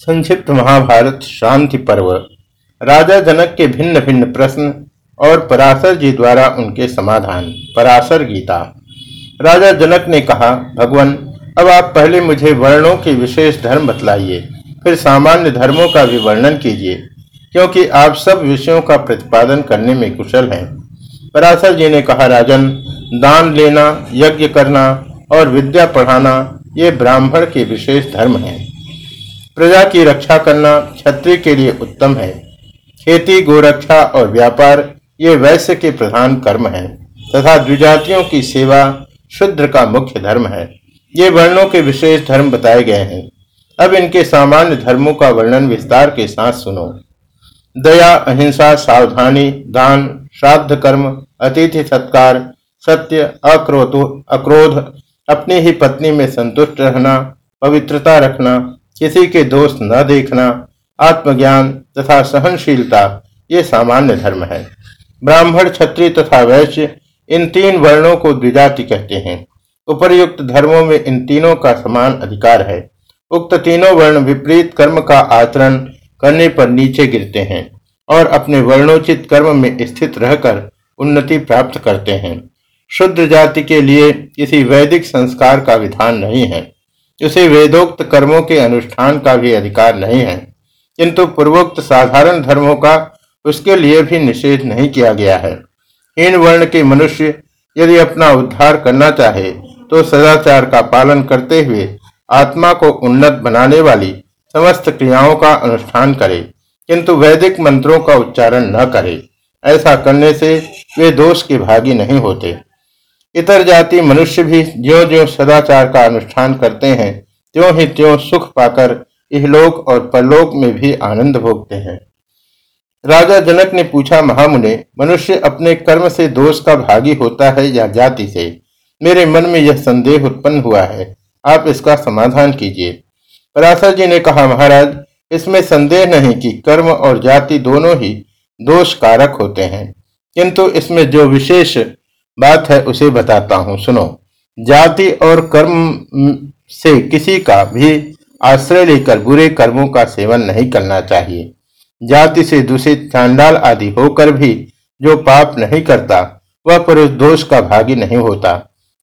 संक्षिप्त महाभारत शांति पर्व। राजा जनक के भिन्न भिन्न प्रश्न और पराशर जी द्वारा उनके समाधान। पराशर गीता। राजा जनक ने कहा, भगवान, अब आप पहले मुझे वर्णों के विशेष धर्म बतलाइए, फिर सामान्य धर्मों का भी वर्णन कीजिए, क्योंकि आप सब विषयों का प्रतिपादन करने में कुशल हैं। पराशर जी ने कहा, राजन, दान लेना, यज्ञ करना और विद्या पढ़ाना, ये ब्राह्मण के विशेष धर्म हैं। प्रजा की रक्षा करना क्षत्रिय के लिए उत्तम है। खेती, गोरक्षा और व्यापार, ये वैश्य के प्रधान कर्म है तथा द्विजातियों की सेवा शुद्र का मुख्य धर्म है। ये वर्णों के विशेष धर्म बताए गए हैं। अब इनके सामान्य धर्मों का वर्णन विस्तार के साथ सुनो। दया, अहिंसा, सावधानी, दान, श्राद्ध कर्म, अतिथि सत्कार, सत्य, अक्रोध अक्रोध, अपनी ही पत्नी में संतुष्ट रहना, पवित्रता रखना किसी के दोष न देखना, आत्मज्ञान तथा सहनशीलता, ये सामान्य धर्म है। ब्राह्मण, क्षत्रिय तथा वैश्य इन तीन वर्णों को द्विजाति कहते हैं। उपर्युक्त धर्मों में इन तीनों का समान अधिकार है। उक्त तीनों वर्ण विपरीत कर्म का आचरण करने पर नीचे गिरते हैं और अपने वर्णोचित कर्म में स्थित रहकर उन्नति प्राप्त करते हैं। शुद्ध जाति के लिए किसी वैदिक संस्कार का विधान नहीं है। उसे वेदोक्त कर्मों के अनुष्ठान का भी अधिकार नहीं है, किंतु पूर्वोक्त साधारण धर्मों का उसके लिए भी निषेध नहीं किया गया है। हीन वर्ण के मनुष्य यदि अपना उद्धार करना चाहे तो सदाचार का पालन करते हुए आत्मा को उन्नत बनाने वाली समस्त क्रियाओं का अनुष्ठान करे, किंतु वैदिक मंत्रों का उच्चारण न करे, ऐसा करने से वे दोष के भागी नहीं होते। इतर जाति मनुष्य भी ज्यो ज्यो सदाचार का अनुष्ठान करते हैं, त्यों ही त्यों सुख पाकर इहलोक और परलोक में भी आनंद भोगते हैं। राजा जनक ने पूछा, महामुने, मनुष्य अपने कर्म से दोष का भागी होता है या जाति से? मेरे मन में यह संदेह उत्पन्न हुआ है। आप इसका समाधान कीजिए। पराशर जी ने कहा, महाराज, इसमें संदेह नहीं कि कर्म और जाति दोनों ही दोष कारक होते हैं, किंतु इसमें जो विशेष बात है उसे बताता हूँ, सुनो। जाति और कर्म से किसी का भी आश्रय लेकर बुरे कर्मों का सेवन नहीं करना चाहिए। जाति से दूषित चांडाल आदि होकर भी जो पाप नहीं करता, वह पुरुष दोष का भागी नहीं होता।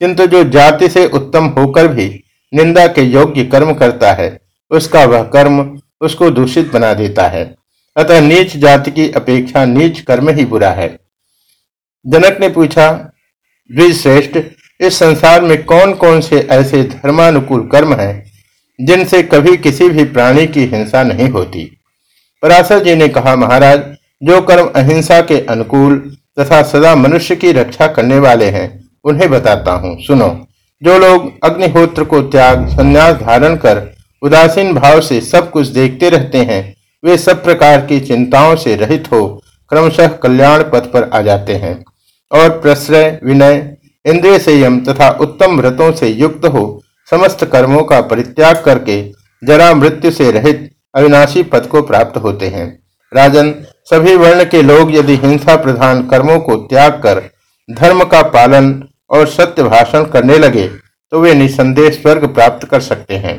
किंतु जो जाति से उत्तम होकर भी निंदा के योग्य कर्म करता है, उसका वह कर्म उसको दूषित बना देता है। अतः नीच जाति की अपेक्षा नीच कर्म ही बुरा है। जनक ने पूछा द्विश्रेष्ठ इस संसार में कौन कौन से ऐसे धर्मानुकूल कर्म हैं, जिनसे कभी किसी भी प्राणी की हिंसा नहीं होती? पराशर जी ने कहा, महाराज, जो कर्म अहिंसा के अनुकूल तथा सदा मनुष्य की रक्षा करने वाले हैं, उन्हें बताता हूँ। सुनो, जो लोग अग्निहोत्र को त्याग, संन्यास धारण कर, उदासीन भाव से सब कुछ देखते रहते हैं, वे सब प्रकार की चिंताओं से रहित हो, क्रमशः कल्याण पथ पर आ जाते हैं। और प्रश्रय, विनय, इंद्रिय संयम तथा उत्तम व्रतों से युक्त हो, समस्त कर्मों का परित्याग करके जरा मृत्यु से रहित अविनाशी पद को प्राप्त होते हैं। राजन, सभी वर्ण के लोग यदि हिंसा प्रधान कर्मों को त्याग कर धर्म का पालन और सत्य भाषण करने लगे तो वे निसंदेह स्वर्ग प्राप्त कर सकते हैं।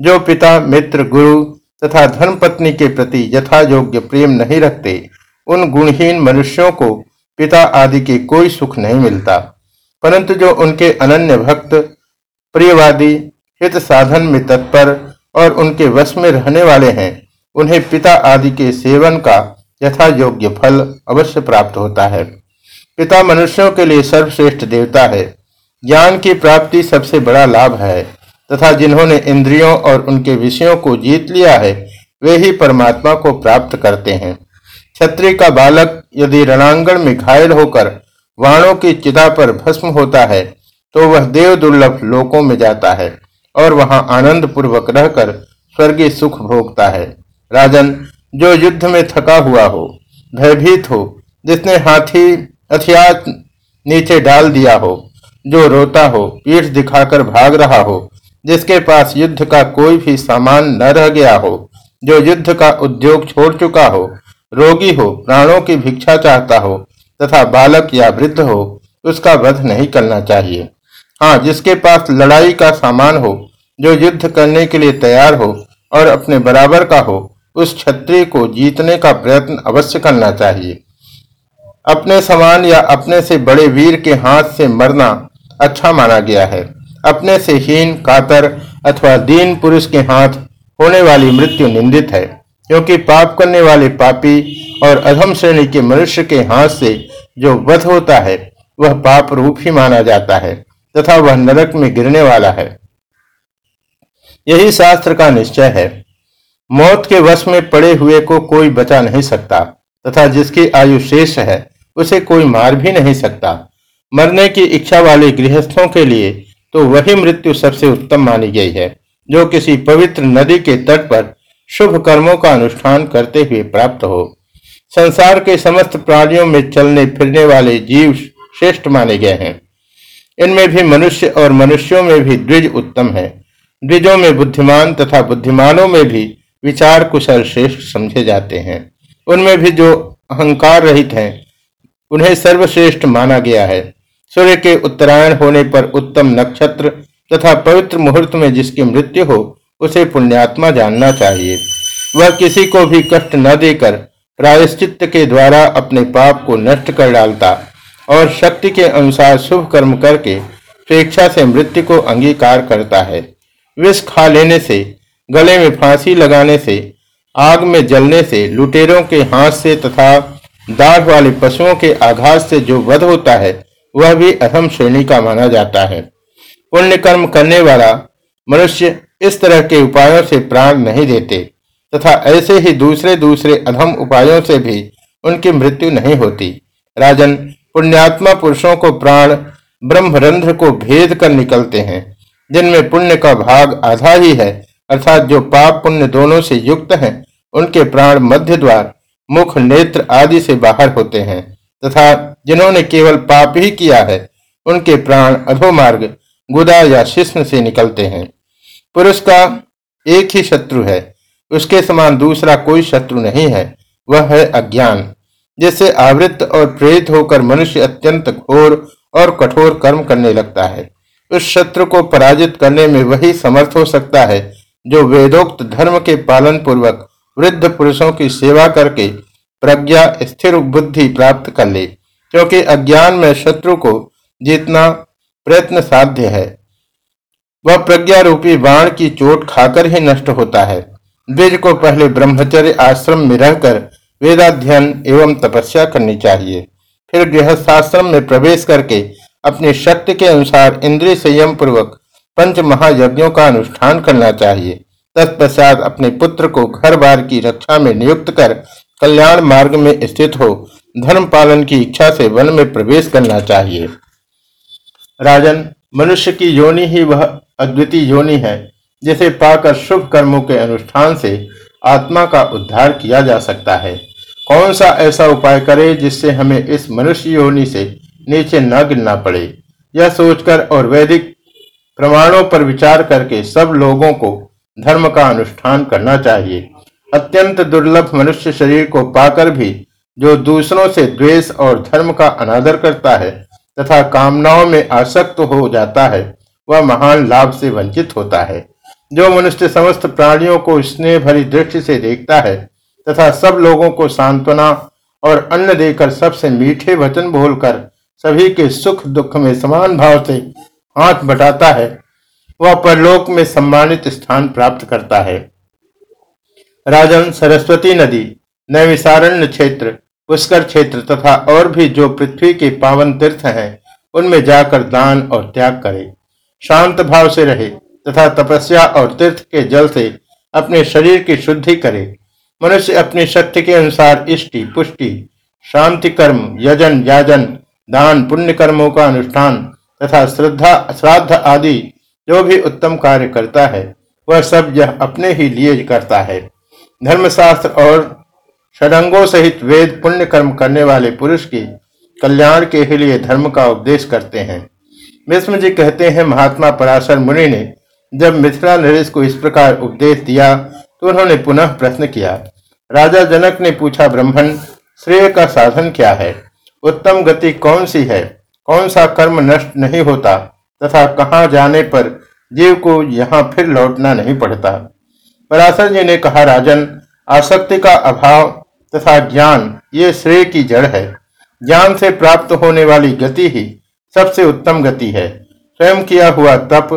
जो पिता, मित्र, गुरु तथा धर्मपत्नी के प्रति यथा योग्य प्रेम नहीं रखते, उन गुणहीन मनुष्यों को पिता आदि के कोई सुख नहीं मिलता। परंतु जो उनके अनन्य भक्त, प्रियवादी, हित साधन में तत्पर और उनके वश में रहने वाले हैं, उन्हें पिता आदि के सेवन का यथा योग्य फल अवश्य प्राप्त होता है। पिता मनुष्यों के लिए सर्वश्रेष्ठ देवता है। ज्ञान की प्राप्ति सबसे बड़ा लाभ है, तथा जिन्होंने इंद्रियों और उनके विषयों को जीत लिया है, वे ही परमात्मा को प्राप्त करते हैं। क्षत्रिय का बालक यदि रणांगण में घायल होकर वाणों की चिता पर भस्म होता है तो वह देव दुर्लभ लोकों में जाता है और वहाँ आनंद पूर्वक रहकर स्वर्गीय सुख भोगता है। राजन, जो युद्ध में थका हुआ हो, भयभीत हो, जिसने हाथी, हथियार नीचे डाल दिया हो, जो रोता हो, पीठ दिखाकर भाग रहा हो, जिसके पास युद्ध का कोई भी सामान न रह गया हो, जो युद्ध का उद्योग छोड़ चुका हो रोगी हो प्राणों की भिक्षा चाहता हो तथा बालक या वृद्ध हो, उसका वध नहीं करना चाहिए। हाँ जिसके पास लड़ाई का सामान हो, जो युद्ध करने के लिए तैयार हो और अपने बराबर का हो, उस क्षत्रिय को जीतने का प्रयत्न अवश्य करना चाहिए। अपने समान या अपने से बड़े वीर के हाथ से मरना अच्छा माना गया है। अपने से हीन, कातर अथवा दीन पुरुष के हाथ होने वाली मृत्यु निंदित है। क्योंकि पाप करने वाले पापी और अधम श्रेणी के मनुष्य के हाथ से जो वध होता है, वह पाप रूप ही माना जाता है, तथा वह नरक में गिरने वाला है। यही शास्त्र का निश्चय है। मौत के वश में पड़े हुए को कोई बचा नहीं सकता, तथा जिसकी आयु शेष है, उसे कोई मार भी नहीं सकता। मरने की इच्छा वाले गृहस्थों के लिए तो वही मृत्यु सबसे उत्तम मानी गई है, जो किसी पवित्र नदी के तट पर शुभ कर्मों का अनुष्ठान करते हुए प्राप्त हो। संसार के समस्त प्राणियों में चलने फिरने वाले जीव श्रेष्ठ माने गए हैं। इनमें भी मनुष्य और मनुष्यों में भी द्विज उत्तम है। द्विजों में बुद्धिमान तथा बुद्धिमानों में भी विचार कुशल श्रेष्ठ समझे जाते हैं। उनमें भी जो अहंकार रहित हैं, उन्हें सर्वश्रेष्ठ माना गया है। सूर्य के उत्तरायण होने पर उत्तम नक्षत्र तथा पवित्र मुहूर्त में जिसकी मृत्यु हो उसे पुण्यात्मा जानना चाहिए। वह किसी को भी कष्ट न देकर प्रायश्चित के द्वारा अपने पाप को नष्ट कर डालता और शक्ति के अनुसार शुभ कर्म करके स्वेच्छा से मृत्यु को अंगीकार करता है। विष खा लेने से, गले में फांसी लगाने से, आग में जलने से, लुटेरों के हाथ से तथा दाढ़ वाले पशुओं के आघात से जो वध होता है, वह भी अहम श्रेणी का माना जाता है। पुण्य कर्म करने वाला मनुष्य इस तरह के उपायों से प्राण नहीं देते, तथा ऐसे ही दूसरे दूसरे अधम उपायों से भी उनकी मृत्यु नहीं होती। राजन, पुण्यात्मा पुरुषों को प्राण, ब्रह्मरंध्र को भेद कर निकलते हैं, जिनमें पुण्य का भाग आधा ही है, अर्थात जो पाप पुण्य दोनों से युक्त हैं, उनके प्राण मध्य द्वार मुख, नेत्र आदि से बाहर होते हैं, तथा जिन्होंने केवल पाप ही किया है, उनके प्राण अधोमार्ग, गुदा या शिष्ण से निकलते हैं। पुरुष का एक ही शत्रु है। उसके समान दूसरा कोई शत्रु नहीं है। वह है अज्ञान जिससे आवृत्त और प्रेरित होकर मनुष्य अत्यंत घोर और कठोर कर्म करने लगता है। उस शत्रु को पराजित करने में वही समर्थ हो सकता है, जो वेदोक्त धर्म के पालन पूर्वक वृद्ध पुरुषों की सेवा करके प्रज्ञा, स्थिर बुद्धि प्राप्त कर ले। क्योंकि अज्ञान में शत्रु को जीतना प्रयत्न साध्य है। वह प्रज्ञा रूपी बाण की चोट खाकर ही नष्ट होता है। द्विज को पहले ब्रह्मचर्य आश्रम में रहकर वेदाध्ययन एवं तपस्या करनी चाहिए। फिर गृहस्थाश्रम में प्रवेश करके अपनी शक्ति के अनुसार इंद्रिय संयम पूर्वक पंच महायज्ञों का अनुष्ठान करना चाहिए। तत्पश्चात अपने पुत्र को घर बार की रक्षा में नियुक्त कर कल्याण मार्ग में स्थित हो, धर्म पालन की इच्छा से वन में प्रवेश करना चाहिए। राजन, मनुष्य की योनि ही वह अद्वितीय योनि है, जिसे पाकर शुभ कर्मों के अनुष्ठान से आत्मा का उद्धार किया जा सकता है। कौन सा ऐसा उपाय करे जिससे हमें इस मनुष्य योनि से नीचे न गिरना पड़े? यह सोचकर और वैदिक प्रमाणों पर विचार करके सब लोगों को धर्म का अनुष्ठान करना चाहिए। अत्यंत दुर्लभ मनुष्य शरीर को पाकर भी जो दूसरों से द्वेष और धर्म का अनादर करता है तथा कामनाओं में आसक्त हो जाता है वह महान लाभ से वंचित होता है। जो मनुष्य समस्त प्राणियों को स्नेह भरी दृष्टि से देखता है, तथा सब लोगों को सांत्वना और अन्न देकर सबसे मीठे वचन बोलकर सभी के सुख दुख में समान भाव से हाथ बटाता है, वह परलोक में सम्मानित स्थान प्राप्त करता है। राजन सरस्वती नदी नैविसारण्य क्षेत्र, पुष्कर क्षेत्र तथा और भी जो पृथ्वी के पावन तीर्थ हैं, उनमें जाकर दान और त्याग करे। शांत भाव से रहे, तथा तपस्या और तीर्थ के जल से अपने शरीर की शुद्धि करे। मनुष्य अपनी शक्ति के अनुसार इष्टि, पुष्टि, शांति कर्म, यजन, याजन, दान, पुण्य कर्मों का अनुष्ठान तथा श्रद्धा, श्राद्ध आदि जो भी उत्तम कार्य करता है, वह सब यह अपने ही लिए करता है। धर्मशास्त्र और षडंगों सहित वेद पुण्य कर्म करने वाले पुरुष की कल्याण के लिए धर्म का उपदेश करते हैं। विष्णु जी कहते हैं, महात्मा पराशर मुनि ने जब मिथिला नरेश को इस प्रकार उपदेश दिया तो उन्होंने पुनः प्रश्न किया। राजा जनक ने पूछा, ब्राह्मण, श्रेय का साधन क्या है? उत्तम गति कौन सी है? कौन सा कर्म नष्ट नहीं होता? तथा कहाँ जाने पर जीव को यहाँ फिर लौटना नहीं पड़ता? पराशर जी ने कहा, राजन, आसक्ति का अभाव तथा ज्ञान, ये श्रेय की जड़ है। ज्ञान से प्राप्त होने वाली गति ही सबसे उत्तम गति है। स्वयं किया हुआ तप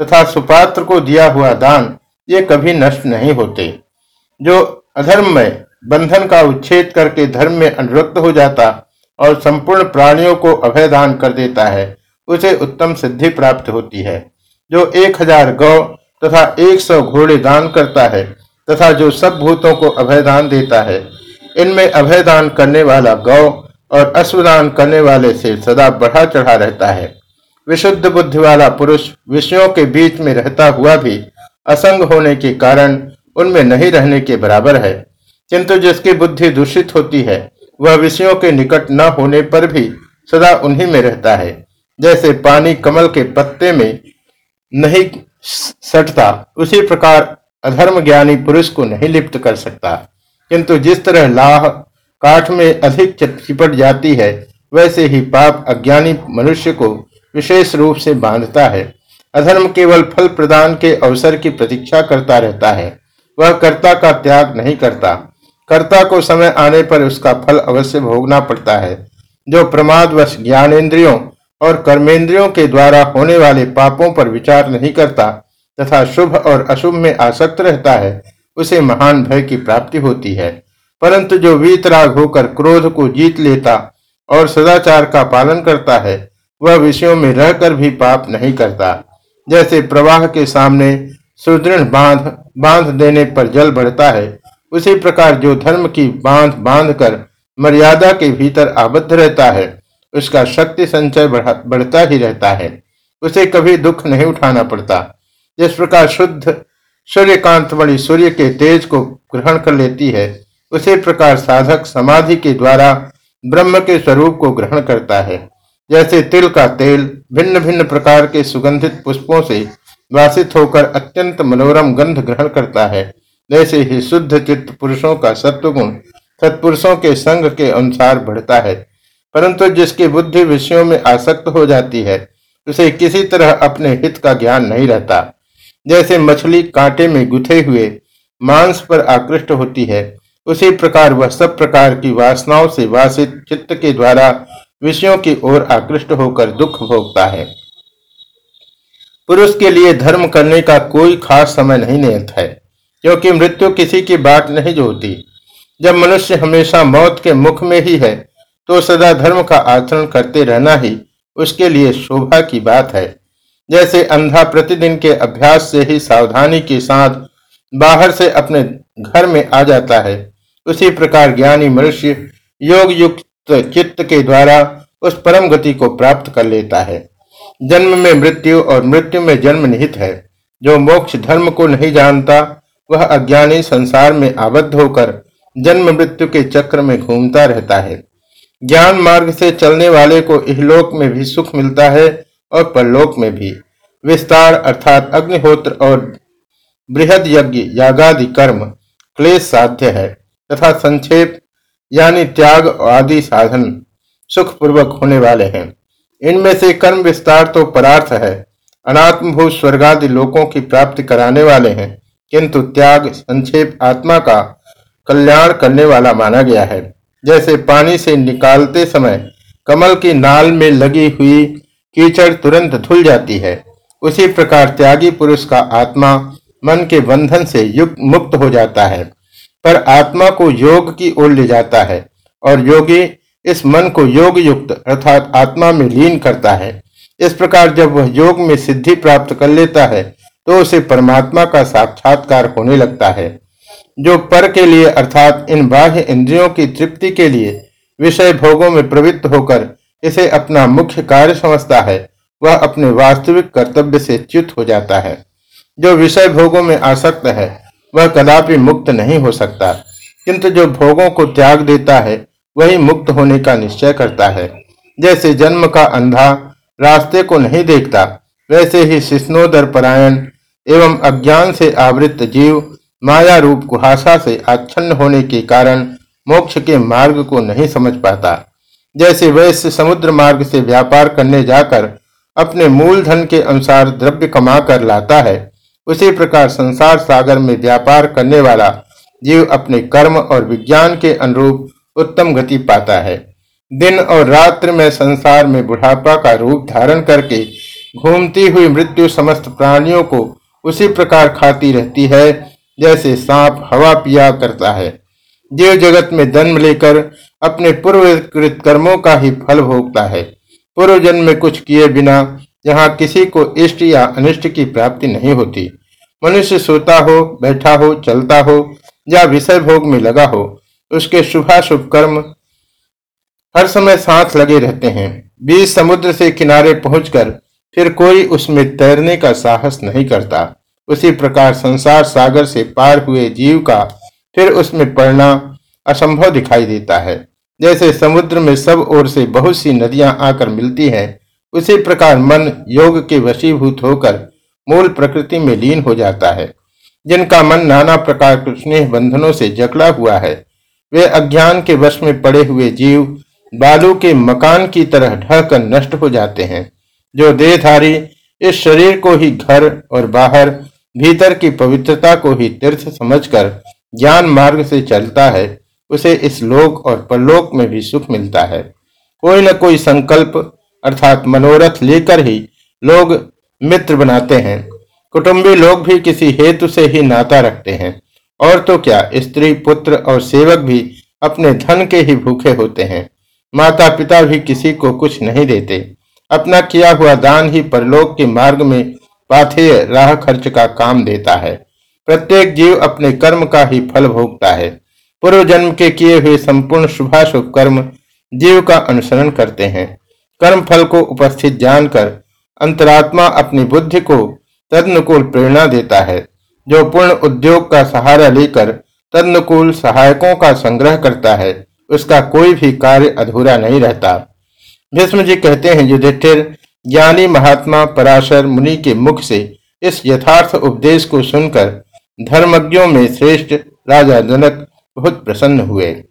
तथा सुपात्र को दिया हुआ दान, ये कभी नष्ट नहीं होते। जो अधर्म में बंधन का उच्छेद करके धर्म में अनुरक्त हो जाता और संपूर्ण प्राणियों को अभय दान कर देता है, उसे उत्तम सिद्धि प्राप्त होती है। जो एक हज़ार गौ तथा एक सौ घोड़े दान करता है तथा जो सब भूतों को अभय दान देता है, इनमें अभय दान करने वाला गौ और अश्वदान करने वाले से सदा बढ़ा चढ़ा रहता है। विशुद्ध बुद्धि वाला पुरुष विषयों के बीच में रहता हुआ भी असंग होने के कारण उनमें नहीं रहने के बराबर है। किंतु जिसकी बुद्धि दूषित होती है, वह विषयों के निकट न होने पर भी सदा उन्हीं में रहता है। जैसे पानी कमल के पत्ते में नहीं सटता, उसी प्रकार अधर्म ज्ञानी पुरुष को नहीं लिप्त कर सकता। किंतु जिस तरह लाह काठ में अधिक चिपट जाती है, वैसे ही पाप अज्ञानी मनुष्य को विशेष रूप से बांधता है। अधर्म केवल फल प्रदान के अवसर की प्रतीक्षा करता रहता है। वह कर्ता का त्याग नहीं करता। कर्ता को समय आने पर उसका फल अवश्य भोगना पड़ता है। जो प्रमादवश ज्ञानेन्द्रियों और कर्मेंद्रियों के द्वारा होने वाले पापों पर विचार नहीं करता तथा शुभ और अशुभ में आसक्त रहता है, उसे महान भय की प्राप्ति होती है। परंतु जो वीतराग होकर क्रोध को जीत लेता और सदाचार का पालन करता है, वह विषयों में रहकर भी पाप नहीं करता। जैसे प्रवाह के सामने सुदृढ़ बाँध बाँध देने पर जल बढ़ता है, उसी प्रकार जो धर्म की बाँध बाँध कर मर्यादा के भीतर आबद्ध रहता है, उसका शक्ति संचय बढ़ता ही रहता है। उसे कभी दुख नहीं उठाना पड़ता। जिस प्रकार शुद्ध सूर्यकांत वाली सूर्य के तेज को ग्रहण कर लेती है उसी प्रकार साधक समाधि के द्वारा ब्रह्म के स्वरूप को ग्रहण करता है। जैसे तिल का तेल भिन्न भिन्न प्रकार के सुगंधित पुष्पों से वासित होकर अत्यंत मनोरम गंध ग्रहण करता है। वैसे ही शुद्ध चित्त पुरुषों का सत्वगुण सत्पुरुषों के संग के अनुसार बढ़ता है, परंतु जिसकी बुद्धि विषयों में आसक्त हो जाती है, उसे किसी तरह अपने हित का ज्ञान नहीं रहता। जैसे मछली कांटे में गुथे हुए मांस पर आकृष्ट होती है उसी प्रकार वह सब प्रकार की वासनाओं से वासित चित्त के द्वारा विषयों की ओर आकृष्ट होकर दुख भोगता है। पुरुष के लिए धर्म करने का कोई खास समय नहीं नियत है, क्योंकि मृत्यु किसी की बात नहीं जोती जब मनुष्य हमेशा मौत के मुख में ही है तो सदा धर्म का आचरण करते रहना ही उसके लिए शोभा की बात है। जैसे अंधा प्रतिदिन के अभ्यास से ही सावधानी के साथ बाहर से अपने घर में आ जाता है उसी प्रकार ज्ञानी मनुष्य योग युक्त चित्त के द्वारा उस परम गति को प्राप्त कर लेता है। जन्म में मृत्यु और मृत्यु में जन्म निहित है। जो मोक्ष धर्म को नहीं जानता, वह अज्ञानी संसार में आबद्ध होकर जन्म मृत्यु के चक्र में घूमता रहता है। ज्ञान मार्ग से चलने वाले को इहलोक में भी सुख मिलता है और परलोक में भी। विस्तार अर्थात अग्निहोत्र और बृहद यज्ञ, यागादि कर्म, क्लेश साध्य है। तथा संक्षेप, यानी त्याग आदि साधन सुख पूर्वक होने वाले हैं। इनमें से कर्म विस्तार तो परार्थ है, अनात्मभूत स्वर्गादि लोकों की प्राप्ति कराने वाले हैं, किंतु त्याग, संक्षेप आत्मा का कल्याण करने वाला माना गया है। जैसे पानी से निकालते समय कमल की नाल में लगी हुई कीचड़ तुरंत धुल जाती है। उसी प्रकार त्यागी पुरुष का आत्मा मन के बंधन से युक्त मुक्त हो जाता है। पर आत्मा को योग की ओर ले जाता है और योगी इस मन को योग युक्त अर्थात आत्मा में लीन करता है। इस प्रकार जब वह योग में सिद्धि प्राप्त कर लेता है तो उसे परमात्मा का साक्षात्कार होने लगता है, जो पर के लिए अर्थात इन बाह्य इंद्रियों की तृप्ति के लिए विषय भोगों में प्रवृत्त होकर इसे अपना मुख्य कार्य समझता है, वह अपने वास्तविक कर्तव्य से च्युत हो जाता है, जो विषय भोगों में आसक्त है। वह कदापि मुक्त नहीं हो सकता। किंतु जो भोगों को त्याग देता है, वही मुक्त होने का निश्चय करता है। जैसे जन्म का अंधा रास्ते को नहीं देखता, वैसे ही शिष्णोदर परायण एवं अज्ञान से आवृत जीव माया रूप कुहासा से आच्छन्न होने के कारण मोक्ष के मार्ग को नहीं समझ पाता। जैसे वैश्य समुद्र मार्ग से व्यापार करने जाकर अपने मूलधन के अनुसार द्रव्य कमा कर लाता है उसी प्रकार संसार सागर में व्यापार करने वाला जीव अपने कर्म और विज्ञान के अनुरूप उत्तम गति पाता है। दिन और रात्र में संसार में बुढ़ापा का रूप धारण करके घूमती हुई मृत्यु समस्त प्राणियों को उसी प्रकार खाती रहती है, जैसे सांप हवा पिया करता है। जीव जगत में जन्म लेकर अपने पूर्वकृत कर्मों का ही फल भोगता है। पूर्व जन्म में कुछ किए बिना यहाँ किसी को इष्ट या अनिष्ट की प्राप्ति नहीं होती। मनुष्य सोता हो, बैठा हो, चलता हो, या विषय भोग में लगा हो, उसके शुभाशुभ कर्म हर समय साथ लगे रहते हैं। बीच समुद्र से किनारे पहुंचकर फिर कोई उसमें तैरने का साहस नहीं करता। उसी प्रकार संसार सागर से पार हुए जीव का फिर उसमें पड़ना असंभव दिखाई देता है। जैसे समुद्र में सब ओर से बहुत सी नदियाँ आकर मिलती हैं उसी प्रकार मन योग के वशीभूत होकर मूल प्रकृति में लीन हो जाता है। जिनका मन नाना प्रकार के स्नेह बंधनों से जकड़ा हुआ है, वे अज्ञान के वश में पड़े हुए जीव, बालू के मकान की तरह ढहकर नष्ट हो जाते हैं, जो देहधारी इस शरीर को ही घर और बाहर, भीतर की पवित्रता को ही तीर्थ समझकर ज्ञान मार्ग से चलता है, उसे इस लोक और परलोक में भी सुख मिलता है। कोई न कोई संकल्प अर्थात मनोरथ लेकर ही लोग मित्र बनाते हैं। कुटुंबी लोग भी किसी हेतु से ही नाता रखते हैं। और तो क्या, स्त्री, पुत्र और सेवक भी अपने धन के ही भूखे होते हैं। माता पिता भी किसी को कुछ नहीं देते। अपना किया हुआ दान ही परलोक के मार्ग में पाथेय राह खर्च का काम देता है। प्रत्येक जीव अपने कर्म का ही फल भोगता है। पूर्व जन्म के किए हुए संपूर्ण शुभाशुभ कर्म जीव का अनुसरण करते हैं। कर्म फल को उपस्थित जानकर अंतरात्मा अपनी बुद्धि को तदनुकूल प्रेरणा देता है, जो पूर्ण उद्योग का सहारा लेकर तदनुकूल सहायकों का संग्रह करता है, उसका कोई भी कार्य अधूरा नहीं रहता। भीष्म जी कहते हैं, युधिष्ठिर, ज्ञानी महात्मा पराशर मुनि के मुख से इस यथार्थ उपदेश को सुनकर धर्मज्ञों में श्रेष्ठ राजा जनक बहुत प्रसन्न हुए।